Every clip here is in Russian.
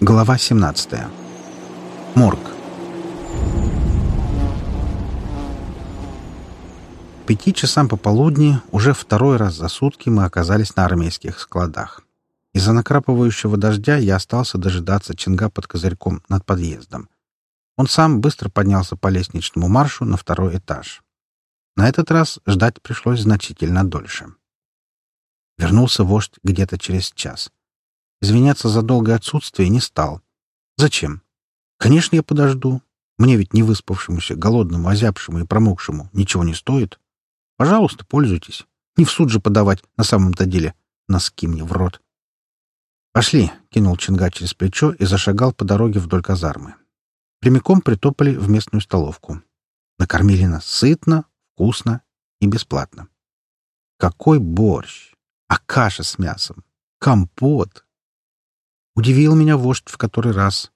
Глава 17. Морг. Пяти часам пополудни уже второй раз за сутки мы оказались на армейских складах. Из-за накрапывающего дождя я остался дожидаться Чинга под козырьком над подъездом. Он сам быстро поднялся по лестничному маршу на второй этаж. На этот раз ждать пришлось значительно дольше. Вернулся вождь где-то через час. Извиняться за долгое отсутствие не стал. Зачем? Конечно, я подожду. Мне ведь не выспавшемуся, голодному, озябшему и промокшему ничего не стоит. Пожалуйста, пользуйтесь. Не в суд же подавать на самом-то деле. Носки мне в рот. «Пошли!» — кинул Чинга через плечо и зашагал по дороге вдоль казармы. Прямиком притопали в местную столовку. Накормили нас сытно, вкусно и бесплатно. Какой борщ! А каша с мясом! Компот! Удивил меня вождь в который раз.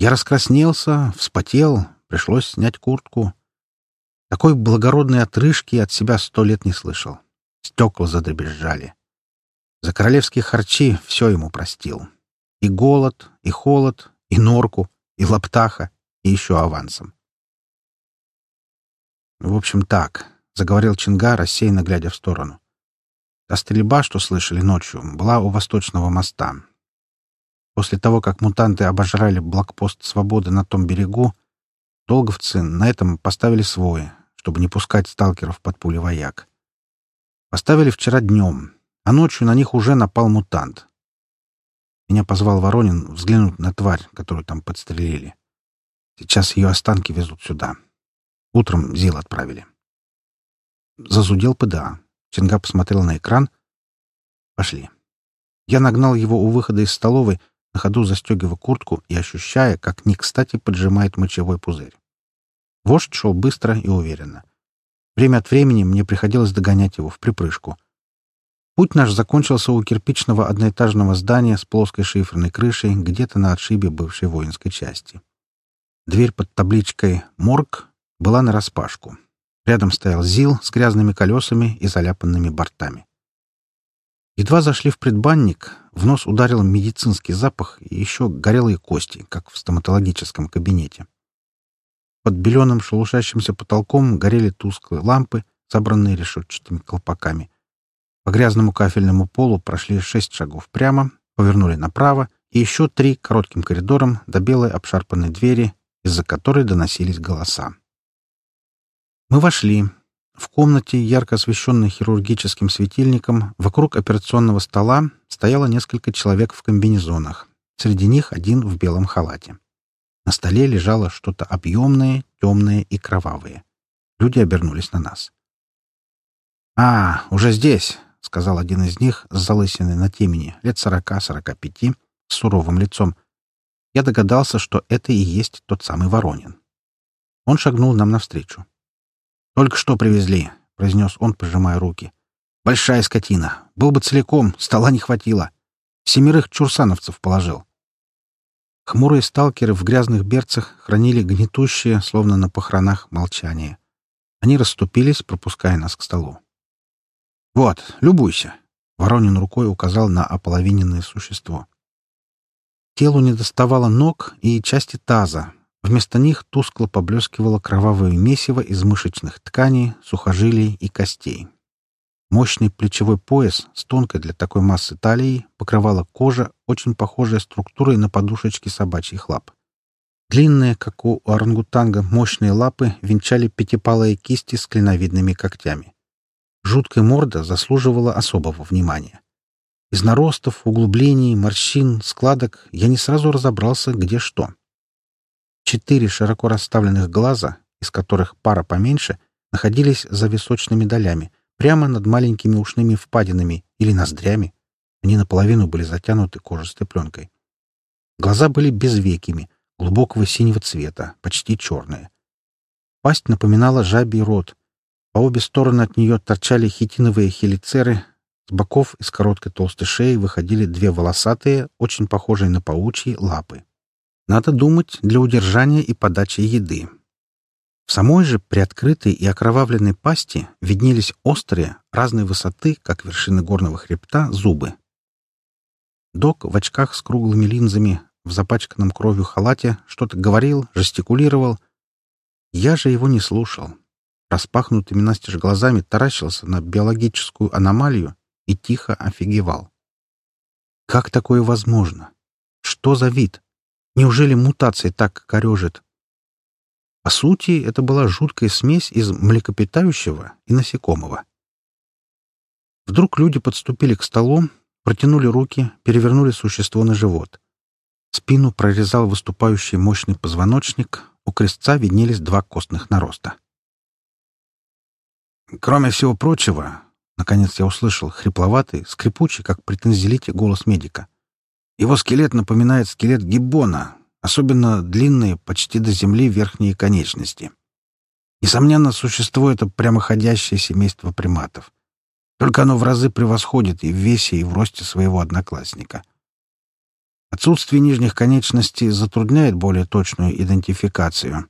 Я раскраснелся, вспотел, пришлось снять куртку. Такой благородной отрыжки от себя сто лет не слышал. Стекла задребезжали. За королевские харчи все ему простил. И голод, и холод, и норку, и лаптаха, и еще авансом. В общем, так, — заговорил Чинга, рассеянно глядя в сторону. Та стрельба, что слышали ночью, была у восточного моста. После того, как мутанты обожрали блокпост свободы на том берегу, долговцы на этом поставили свой, чтобы не пускать сталкеров под пули вояк. Поставили вчера днем, а ночью на них уже напал мутант. Меня позвал Воронин взглянуть на тварь, которую там подстрелили. Сейчас ее останки везут сюда. Утром ЗИЛ отправили. Зазудел ПДА. Чинга посмотрел на экран. Пошли. Я нагнал его у выхода из столовой, на ходу застегивая куртку и ощущая, как не кстати поджимает мочевой пузырь. Вождь шел быстро и уверенно. Время от времени мне приходилось догонять его в припрыжку. Путь наш закончился у кирпичного одноэтажного здания с плоской шиферной крышей где-то на отшибе бывшей воинской части. Дверь под табличкой «Морг» была нараспашку. Рядом стоял ЗИЛ с грязными колесами и заляпанными бортами. Едва зашли в предбанник, в нос ударил медицинский запах и еще горелые кости, как в стоматологическом кабинете. Под беленым шелушащимся потолком горели тусклые лампы, собранные решетчатыми колпаками. По грязному кафельному полу прошли шесть шагов прямо, повернули направо и еще три коротким коридором до белой обшарпанной двери, из-за которой доносились голоса. Мы вошли, в комнате, ярко освещенной хирургическим светильником, вокруг операционного стола стояло несколько человек в комбинезонах. Среди них один в белом халате. На столе лежало что-то объемное, темное и кровавое. Люди обернулись на нас. «А, уже здесь», — сказал один из них с залысиной на темени, лет сорока-сорока пяти, с суровым лицом. Я догадался, что это и есть тот самый Воронин. Он шагнул нам навстречу. «Только что привезли», — произнес он, пожимая руки. «Большая скотина. Был бы целиком, стола не хватило. Семерых чурсановцев положил». Хмурые сталкеры в грязных берцах хранили гнетущее, словно на похоронах, молчание. Они расступились, пропуская нас к столу. «Вот, любуйся», — Воронин рукой указал на ополовиненное существо. Телу не доставало ног и части таза, Вместо них тускло поблескивало кровавое месиво из мышечных тканей, сухожилий и костей. Мощный плечевой пояс с тонкой для такой массы талией покрывала кожа, очень похожая структурой на подушечки собачьих лап. Длинные, как у орангутанга, мощные лапы венчали пятипалые кисти с клиновидными когтями. Жуткая морда заслуживала особого внимания. Из наростов, углублений, морщин, складок я не сразу разобрался, где что. Четыре широко расставленных глаза, из которых пара поменьше, находились за височными долями, прямо над маленькими ушными впадинами или ноздрями. Они наполовину были затянуты кожистой пленкой. Глаза были безвекими, глубокого синего цвета, почти черные. Пасть напоминала жабий рот. По обе стороны от нее торчали хитиновые хелицеры, с боков из короткой толстой шеи выходили две волосатые, очень похожие на паучьи, лапы. Надо думать для удержания и подачи еды. В самой же приоткрытой и окровавленной пасти виднелись острые, разной высоты, как вершины горного хребта, зубы. Док в очках с круглыми линзами в запачканном кровью халате что-то говорил, жестикулировал. Я же его не слушал. Распахнутыми настежь глазами таращился на биологическую аномалию и тихо офигевал. Как такое возможно? Что за вид? Неужели мутация так корежит? По сути, это была жуткая смесь из млекопитающего и насекомого. Вдруг люди подступили к столу, протянули руки, перевернули существо на живот. Спину прорезал выступающий мощный позвоночник, у крестца виднелись два костных нароста. Кроме всего прочего, наконец я услышал хрипловатый, скрипучий, как при голос медика. Его скелет напоминает скелет гиббона, особенно длинные, почти до земли верхние конечности. Несомненно, существо это прямоходящее семейство приматов. Только оно в разы превосходит и в весе, и в росте своего одноклассника. Отсутствие нижних конечностей затрудняет более точную идентификацию.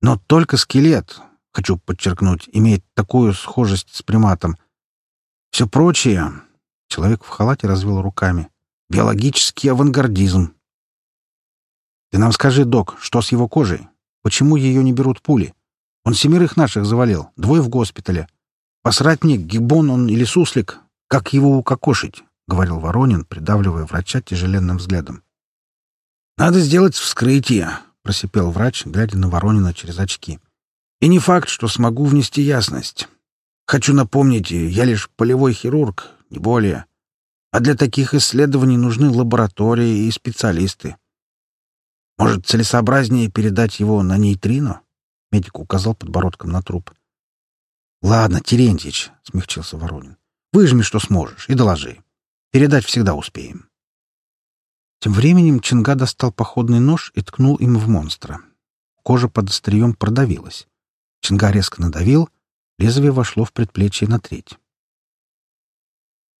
Но только скелет, хочу подчеркнуть, имеет такую схожесть с приматом. Все прочее... Человек в халате развел руками. Биологический авангардизм. Ты нам скажи, док, что с его кожей? Почему ее не берут пули? Он семерых наших завалил, двое в госпитале. Посрать мне, гибон он или суслик, как его укокошить? — говорил Воронин, придавливая врача тяжеленным взглядом. «Надо сделать вскрытие», — просипел врач, глядя на Воронина через очки. «И не факт, что смогу внести ясность. Хочу напомнить, я лишь полевой хирург, не более. А для таких исследований нужны лаборатории и специалисты. Может, целесообразнее передать его на нейтрино?» Медик указал подбородком на труп. «Ладно, Терентьич», — смягчился Воронин. «Выжми, что сможешь, и доложи. Передать всегда успеем». Тем временем Чинга достал походный нож и ткнул им в монстра. Кожа под острием продавилась. Чинга резко надавил, лезвие вошло в предплечье на треть.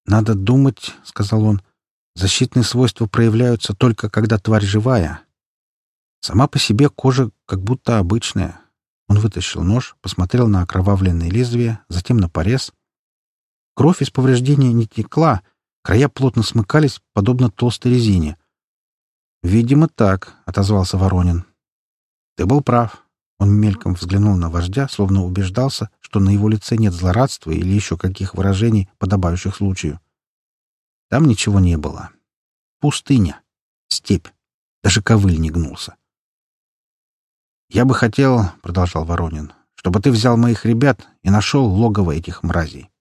«Надо думать», — сказал он, — «защитные свойства проявляются только когда тварь живая. Сама по себе кожа как будто обычная, он вытащил нож, посмотрел на окровавленное лезвие, затем на порез. Кровь из повреждения не текла, края плотно смыкались, подобно толстой резине. «Видимо, так», — отозвался Воронин. «Ты был прав». Он мельком взглянул на вождя, словно убеждался, что на его лице нет злорадства или еще каких выражений, подобающих случаю. Там ничего не было. Пустыня. Степь. Даже ковыль не гнулся. «Я бы хотел, — продолжал Воронин, — чтобы ты взял моих ребят и нашел логово этих мразей».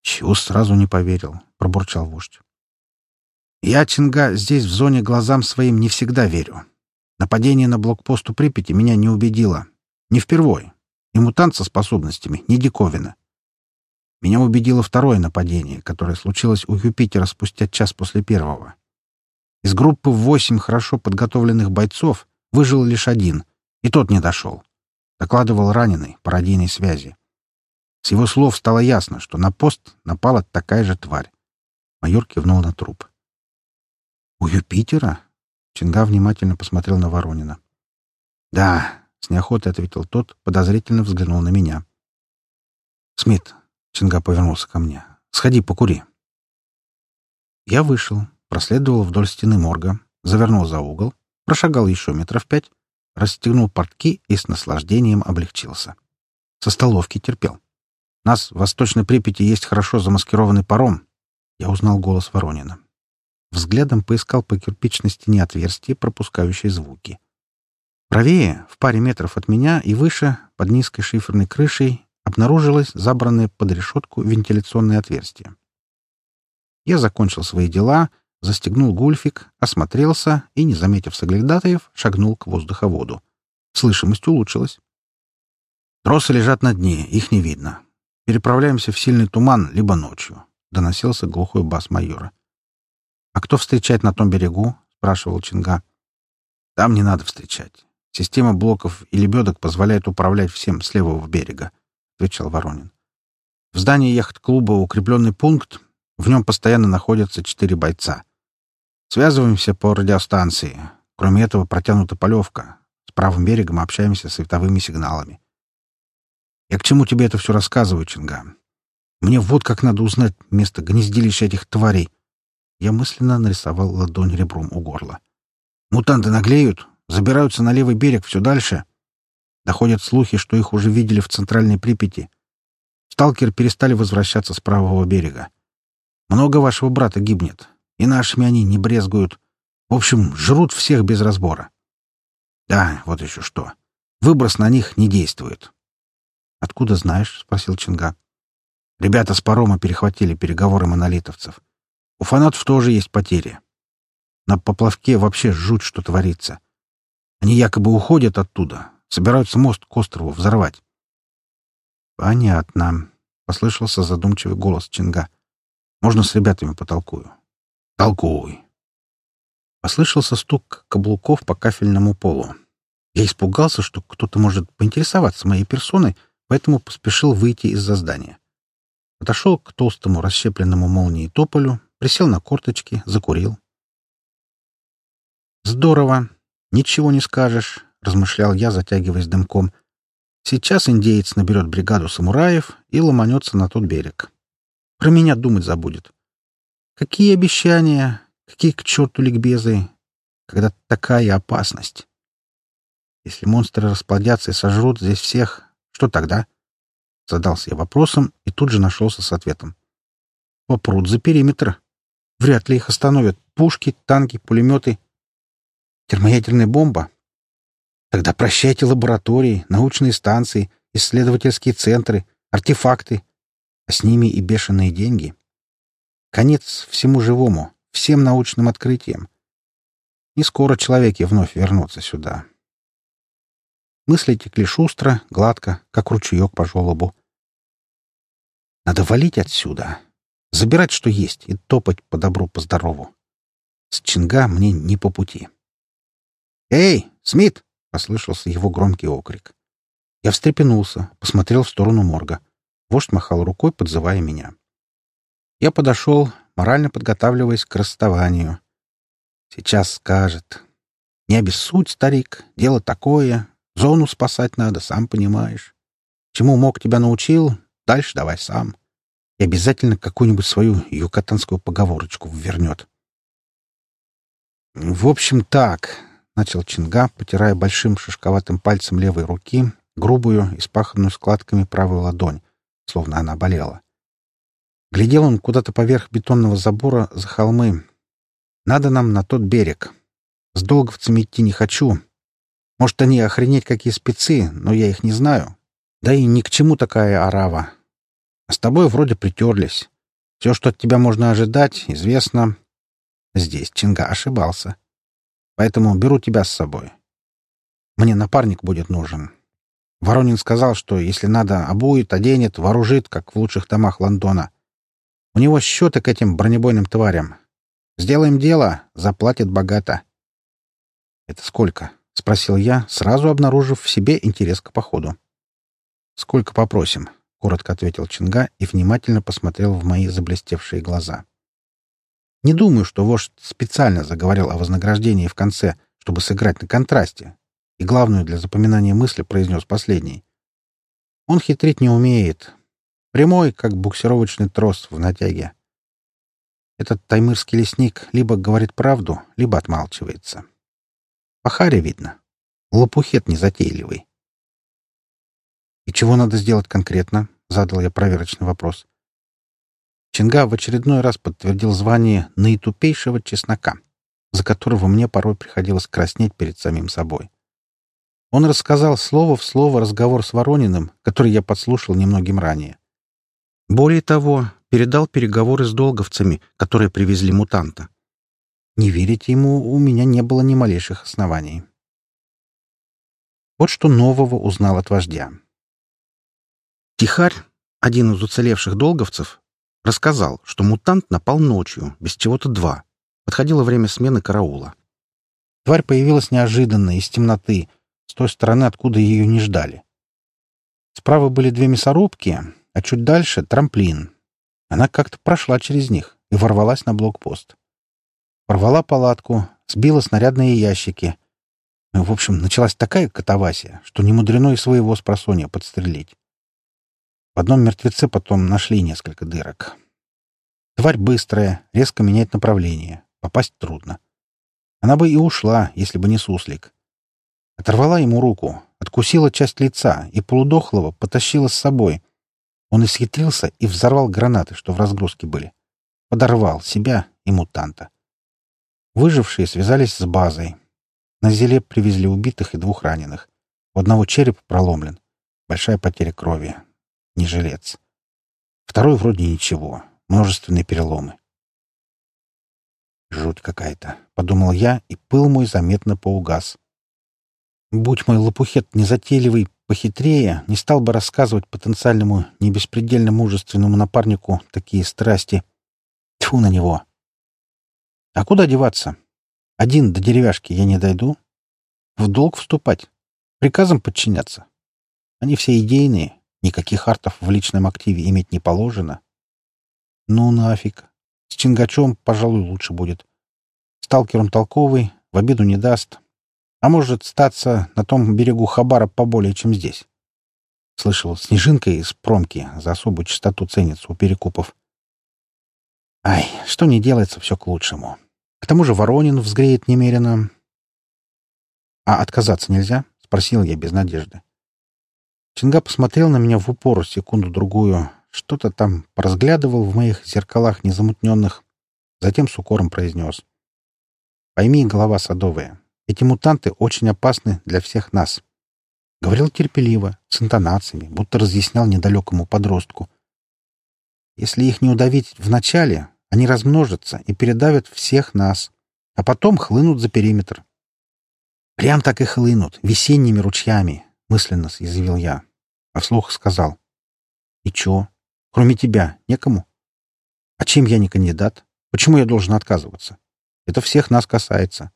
«Чего сразу не поверил?» — пробурчал вождь. «Я, Чинга, здесь в зоне глазам своим не всегда верю. Нападение на блокпост у Припяти меня не убедило. Не впервой. И мутант со способностями, не диковина. Меня убедило второе нападение, которое случилось у Юпитера спустя час после первого. Из группы восемь хорошо подготовленных бойцов Выжил лишь один, и тот не дошел. Докладывал раненый по радийной связи. С его слов стало ясно, что на пост напала такая же тварь. Майор кивнул на труп. «У Юпитера?» Чинга внимательно посмотрел на Воронина. «Да», — с неохотой ответил тот, подозрительно взглянул на меня. «Смит», — Чинга повернулся ко мне, — «сходи, покури». Я вышел, проследовал вдоль стены морга, завернул за угол, прошагал еще метров пять, расстегнул портки и с наслаждением облегчился. Со столовки терпел. Нас в Восточной Припяти есть хорошо замаскированный паром. Я узнал голос Воронина. Взглядом поискал по кирпичной стене отверстие, пропускающее звуки. Правее, в паре метров от меня и выше, под низкой шиферной крышей, обнаружилось забранное под решетку вентиляционное отверстие. Я закончил свои дела — застегнул гульфик, осмотрелся и, не заметив соглядатаев, шагнул к воздуховоду. Слышимость улучшилась. Тросы лежат на дне, их не видно. Переправляемся в сильный туман, либо ночью, — доносился глухой бас майора. — А кто встречать на том берегу? — спрашивал Чинга. — Там не надо встречать. Система блоков и лебедок позволяет управлять всем с левого берега, — отвечал Воронин. В здании яхт-клуба укрепленный пункт, в нем постоянно находятся четыре бойца — Связываемся по радиостанции. Кроме этого, протянута полевка. С правым берегом общаемся световыми сигналами. Я к чему тебе это все рассказываю, Чинга? Мне вот как надо узнать место гнездилища этих тварей. Я мысленно нарисовал ладонь ребром у горла. «Мутанты наглеют, забираются на левый берег все дальше. Доходят слухи, что их уже видели в центральной Припяти. Сталкеры перестали возвращаться с правого берега. Много вашего брата гибнет, и нашими они не брезгуют. В общем, жрут всех без разбора. Да, вот еще что. Выброс на них не действует. «Откуда знаешь?» — спросил Чинга. «Ребята с парома перехватили переговоры монолитовцев. У фанатов тоже есть потери. На поплавке вообще жуть, что творится. Они якобы уходят оттуда, собираются мост к острову взорвать». «Понятно», — послышался задумчивый голос Чинга. «Можно с ребятами потолкую?» «Толкуй». Послышался стук каблуков по кафельному полу. Я испугался, что кто-то может поинтересоваться моей персоной, поэтому поспешил выйти из-за здания. Подошел к толстому расщепленному молнией тополю, присел на корточки, закурил. «Здорово! Ничего не скажешь», — размышлял я, затягиваясь дымком. «Сейчас индеец наберет бригаду самураев и ломанется на тот берег. Про меня думать забудет. Какие обещания, какие к черту ликбезы, когда такая опасность!» Если монстры расплодятся и сожрут здесь всех, что тогда? Задался я вопросом и тут же нашелся с ответом. Попрут за периметр. Вряд ли их остановят. Пушки, танки, пулеметы. Термоядерная бомба? Тогда прощайте лаборатории, научные станции, исследовательские центры, артефакты, а с ними и бешеные деньги. Конец всему живому, всем научным открытиям. Не скоро человеки вновь вернутся сюда. Мысли текли шустро, гладко, как ручеек по желобу. Надо валить отсюда, забирать, что есть, и топать по добру, по здорову. С Чинга мне не по пути. «Эй, Смит!» — послышался его громкий окрик. Я встрепенулся, посмотрел в сторону морга. Вождь махал рукой, подзывая меня. Я подошел, морально подготавливаясь к расставанию. Сейчас скажет. «Не обессудь, старик, дело такое, Зону спасать надо, сам понимаешь. Чему мог тебя научил, дальше давай сам. И обязательно какую-нибудь свою юкатанскую поговорочку вернет. «В общем, так», — начал Чинга, потирая большим шишковатым пальцем левой руки грубую, испаханную складками правую ладонь, словно она болела. Глядел он куда-то поверх бетонного забора за холмы. «Надо нам на тот берег. С долговцами идти не хочу, может, они охренеть какие спецы, но я их не знаю. Да и ни к чему такая арава. С тобой вроде притерлись. Все, что от тебя можно ожидать, известно. Здесь Чинга ошибался. Поэтому беру тебя с собой. Мне напарник будет нужен. Воронин сказал, что если надо, обует, оденет, вооружит, как в лучших домах Лондона. У него счеты к этим бронебойным тварям. Сделаем дело, заплатит богато. Это сколько? — спросил я, сразу обнаружив в себе интерес к походу. «Сколько попросим?» — коротко ответил Чинга и внимательно посмотрел в мои заблестевшие глаза. «Не думаю, что вождь специально заговорил о вознаграждении в конце, чтобы сыграть на контрасте, и главную для запоминания мысли произнес последний. Он хитрить не умеет. Прямой, как буксировочный трос в натяге. Этот таймырский лесник либо говорит правду, либо отмалчивается. Пахаря видно. Лопухет незатейливый. «И чего надо сделать конкретно?» — задал я проверочный вопрос. Чинга в очередной раз подтвердил звание наитупейшего чеснока, за которого мне порой приходилось краснеть перед самим собой. Он рассказал слово в слово разговор с Ворониным, который я подслушал немногим ранее. Более того, передал переговоры с долговцами, которые привезли мутанта. Не верить ему у меня не было ни малейших оснований. Вот что нового узнал от вождя. Тихарь, один из уцелевших долговцев, рассказал, что мутант напал ночью, без чего-то два. Подходило время смены караула. Тварь появилась неожиданно, из темноты, с той стороны, откуда ее не ждали. Справа были две мясорубки, а чуть дальше — трамплин. Она как-то прошла через них и ворвалась на блокпост. Порвала палатку, сбила снарядные ящики. Ну, в общем, началась такая катавасия, что не мудрено и своего спросонья подстрелить. В одном мертвеце потом нашли несколько дырок. Тварь быстрая, резко меняет направление. Попасть трудно. Она бы и ушла, если бы не суслик. Оторвала ему руку, откусила часть лица и полудохлого потащила с собой. Он исхитрился и взорвал гранаты, что в разгрузке были. Подорвал себя и мутанта. Выжившие связались с базой. На зеле привезли убитых и двух раненых. У одного череп проломлен. Большая потеря крови. Не жилец. Второй вроде ничего. Множественные переломы. «Жуть какая-то», — подумал я, и пыл мой заметно поугас. Будь мой лопухет незатейливый похитрее, не стал бы рассказывать потенциальному небеспредельно мужественному напарнику такие страсти. Тьфу на него! А куда деваться? Один до деревяшки я не дойду. В долг вступать. Приказам подчиняться. Они все идейные. Никаких артов в личном активе иметь не положено. Ну нафиг. С Чингачом, пожалуй, лучше будет. Сталкер он толковый, в обиду не даст. А может, статься на том берегу Хабара поболее, чем здесь. Слышал, снежинка из промки за особую частоту ценится у перекупов. Ай, что не делается, все к лучшему. К тому же Воронин взгреет немерено. — А отказаться нельзя? — спросил я без надежды. Чинга посмотрел на меня в упор секунду-другую, что-то там поразглядывал в моих зеркалах незамутненных. Затем с укором произнес. «Пойми, голова садовая, эти мутанты очень опасны для всех нас». Говорил терпеливо, с интонациями, будто разъяснял недалекому подростку. «Если их не удавить вначале, они размножатся и передавят всех нас, а потом хлынут за периметр». «Прям так и хлынут, весенними ручьями», — мысленно съязвил я, а вслух сказал. «И чё? Кроме тебя некому? А чем я не кандидат? Почему я должен отказываться? Это всех нас касается.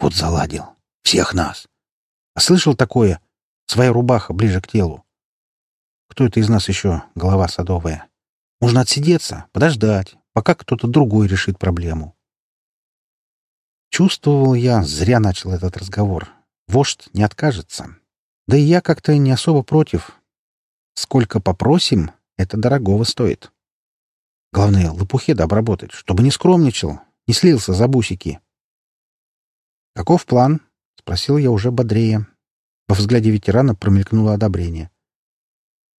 Вот заладил. Всех нас. А слышал такое? Своя рубаха ближе к телу. Кто это из нас еще голова садовая? Можно отсидеться, подождать, пока кто-то другой решит проблему. Чувствовал я, зря начал этот разговор. Вождь не откажется. Да и я как-то не особо против. Сколько попросим, это дорогого стоит. Главное, лопухеда обработать, чтобы не скромничал, не слился за бусики. «Каков план?» — спросил я уже бодрее. Во взгляде ветерана промелькнуло одобрение.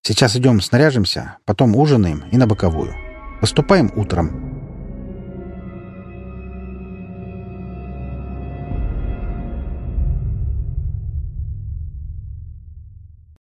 «Сейчас идем снаряжимся, потом ужинаем и на боковую. Выступаем утром.